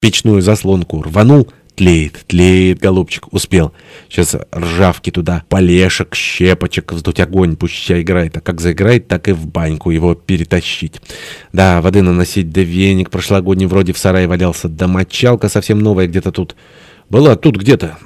печную заслонку, рванул — Тлеет, тлеет, голубчик, успел. Сейчас ржавки туда, полешек, щепочек, вздуть огонь, пусть играет. А как заиграет, так и в баньку его перетащить. Да, воды наносить, да веник прошлогодний вроде в сарае валялся, да мочалка совсем новая где-то тут. Была тут где-то.